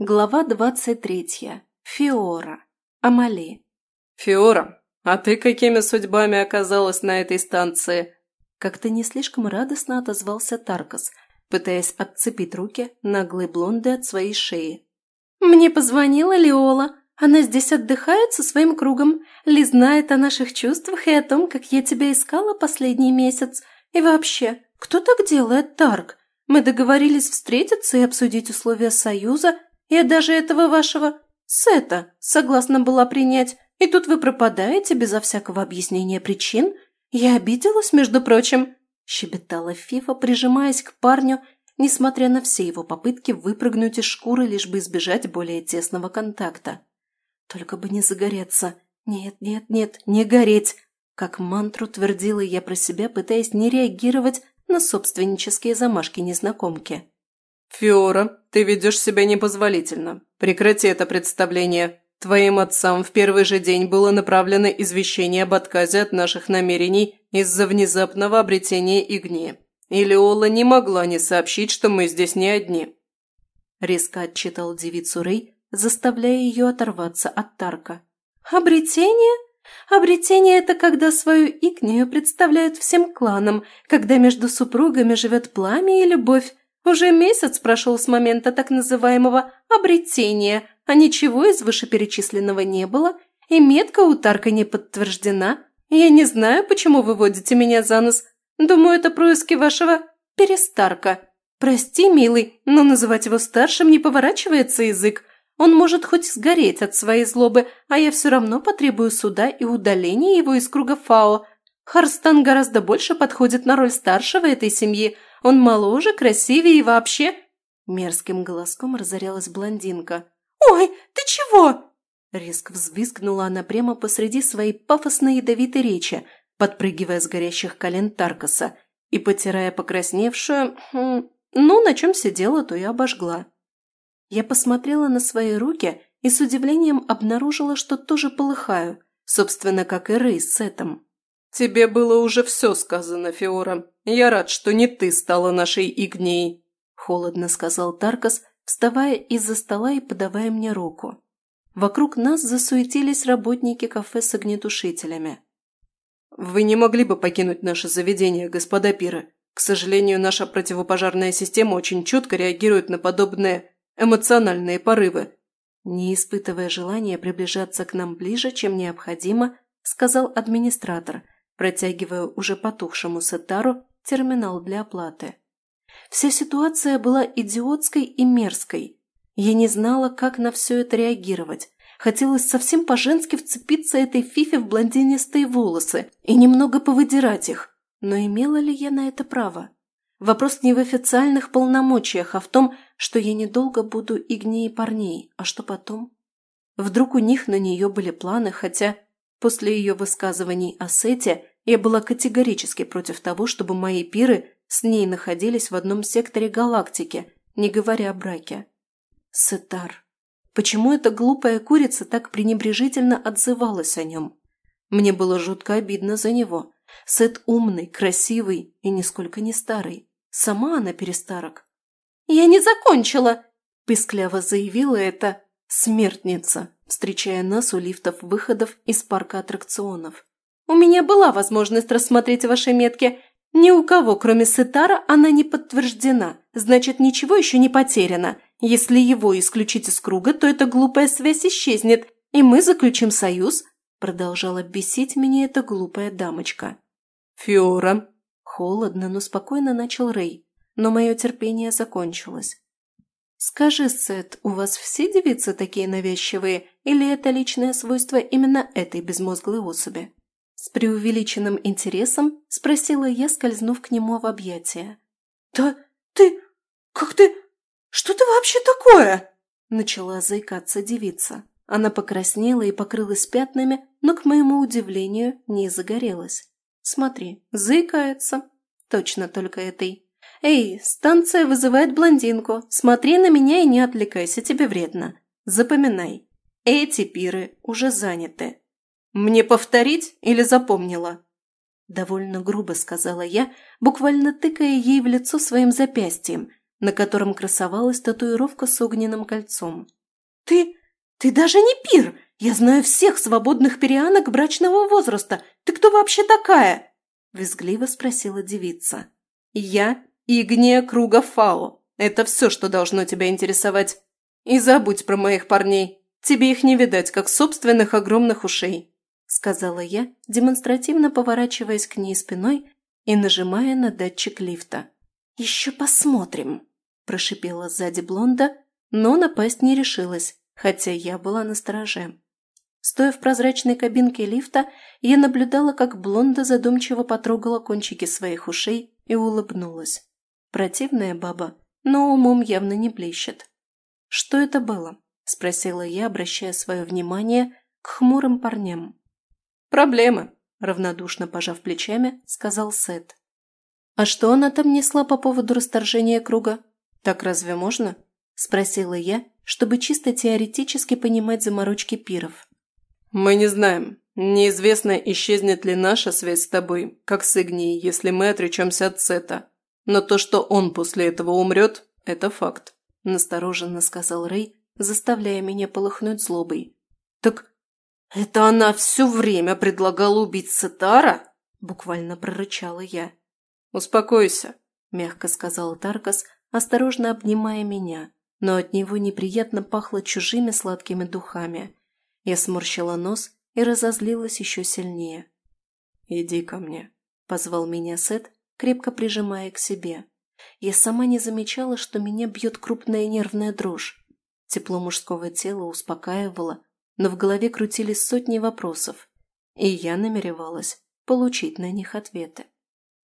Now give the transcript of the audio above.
Глава двадцать третья. Фиора. Амали. «Фиора, а ты какими судьбами оказалась на этой станции?» Как-то не слишком радостно отозвался Таркас, пытаясь отцепить руки наглой блонды от своей шеи. «Мне позвонила Лиола. Она здесь отдыхает со своим кругом. Ли знает о наших чувствах и о том, как я тебя искала последний месяц. И вообще, кто так делает, Тарк? Мы договорились встретиться и обсудить условия союза. Я даже этого вашего сета согласна была принять. И тут вы пропадаете безо всякого объяснения причин. Я обиделась, между прочим», – щебетала Фифа, прижимаясь к парню, несмотря на все его попытки выпрыгнуть из шкуры, лишь бы избежать более тесного контакта. «Только бы не загореться. Нет, нет, нет, не гореть!» Как мантру твердила я про себя, пытаясь не реагировать на собственнические замашки незнакомки. «Фиора, ты ведешь себя непозволительно. Прекрати это представление. Твоим отцам в первый же день было направлено извещение об отказе от наших намерений из-за внезапного обретения Игни. И Леола не могла не сообщить, что мы здесь не одни». Резко отчитал девицу Рэй, заставляя ее оторваться от Тарка. «Обретение? Обретение – это когда свою Игнию представляют всем кланам, когда между супругами живет пламя и любовь. Уже месяц прошел с момента так называемого «обретения», а ничего из вышеперечисленного не было, и метка у Тарка не подтверждена. Я не знаю, почему вы водите меня за нос. Думаю, это происки вашего перестарка. Прости, милый, но называть его старшим не поворачивается язык. Он может хоть сгореть от своей злобы, а я все равно потребую суда и удаления его из круга Фао. Харстан гораздо больше подходит на роль старшего этой семьи. Он моложе, красивее и вообще...» Мерзким голоском разорялась блондинка. «Ой, ты чего?» Резко взвизгнула она прямо посреди своей пафосной ядовитой речи, подпрыгивая с горящих колен Таркаса и потирая покрасневшую... Хм, ну, на чем сидела, то и обожгла. Я посмотрела на свои руки и с удивлением обнаружила, что тоже полыхаю, собственно, как и Рэй с Сетом. «Тебе было уже все сказано, Фиора. Я рад, что не ты стала нашей Игней», – холодно сказал Таркас, вставая из-за стола и подавая мне руку. Вокруг нас засуетились работники кафе с огнетушителями. «Вы не могли бы покинуть наше заведение, господа пиры. К сожалению, наша противопожарная система очень чутко реагирует на подобные эмоциональные порывы». Не испытывая желания приближаться к нам ближе, чем необходимо, сказал администратор – протягивая уже потухшему Сетару терминал для оплаты. Вся ситуация была идиотской и мерзкой. Я не знала, как на все это реагировать. Хотелось совсем по-женски вцепиться этой фифе в блондинистые волосы и немного повыдирать их. Но имела ли я на это право? Вопрос не в официальных полномочиях, а в том, что я недолго буду игней парней, а что потом? Вдруг у них на нее были планы, хотя После ее высказываний о Сете я была категорически против того, чтобы мои пиры с ней находились в одном секторе галактики, не говоря о браке. Сетар. Почему эта глупая курица так пренебрежительно отзывалась о нем? Мне было жутко обидно за него. Сет умный, красивый и нисколько не старый. Сама она перестарок. «Я не закончила!» – пискляво заявила эта смертница встречая нас у лифтов-выходов из парка аттракционов. «У меня была возможность рассмотреть ваши метки. Ни у кого, кроме Сетара, она не подтверждена. Значит, ничего еще не потеряно. Если его исключить из круга, то эта глупая связь исчезнет, и мы заключим союз», продолжала бесить меня эта глупая дамочка. «Фиора!» Холодно, но спокойно начал Рэй, но мое терпение закончилось. «Скажи, Сет, у вас все девицы такие навязчивые, или это личное свойство именно этой безмозглой особи?» С преувеличенным интересом спросила я, скользнув к нему в объятия. «Да ты... как ты... что ты вообще такое?» Начала заикаться девица. Она покраснела и покрылась пятнами, но, к моему удивлению, не загорелась. «Смотри, заикается. Точно только этой. «Эй, станция вызывает блондинку. Смотри на меня и не отвлекайся, тебе вредно. Запоминай. Эти пиры уже заняты. Мне повторить или запомнила?» Довольно грубо сказала я, буквально тыкая ей в лицо своим запястьем, на котором красовалась татуировка с огненным кольцом. «Ты... ты даже не пир! Я знаю всех свободных перианок брачного возраста! Ты кто вообще такая?» Визгливо спросила девица. «Я Игния Круга Фао. Это все, что должно тебя интересовать. И забудь про моих парней. Тебе их не видать, как собственных огромных ушей», сказала я, демонстративно поворачиваясь к ней спиной и нажимая на датчик лифта. «Еще посмотрим», – прошипела сзади блонда, но напасть не решилась, хотя я была на стороже. Стоя в прозрачной кабинке лифта, я наблюдала, как блонда задумчиво потрогала кончики своих ушей и улыбнулась. Противная баба, но умом явно не блещет. «Что это было?» – спросила я, обращая свое внимание к хмурым парням. «Проблемы», – равнодушно пожав плечами, сказал Сет. «А что она там несла по поводу расторжения круга? Так разве можно?» – спросила я, чтобы чисто теоретически понимать заморочки пиров. «Мы не знаем. Неизвестно, исчезнет ли наша связь с тобой, как с Игнией, если мы отречемся от Сета. Но то, что он после этого умрет, это факт», – настороженно сказал Рэй, заставляя меня полыхнуть злобой. «Так это она все время предлагала убить Сетара?» – буквально прорычала я. «Успокойся», – мягко сказал Таркас, осторожно обнимая меня, но от него неприятно пахло чужими сладкими духами. Я сморщила нос и разозлилась еще сильнее. «Иди ко мне», – позвал меня Сет, крепко прижимая к себе. Я сама не замечала, что меня бьет крупная нервная дрожь. Тепло мужского тела успокаивало, но в голове крутились сотни вопросов, и я намеревалась получить на них ответы.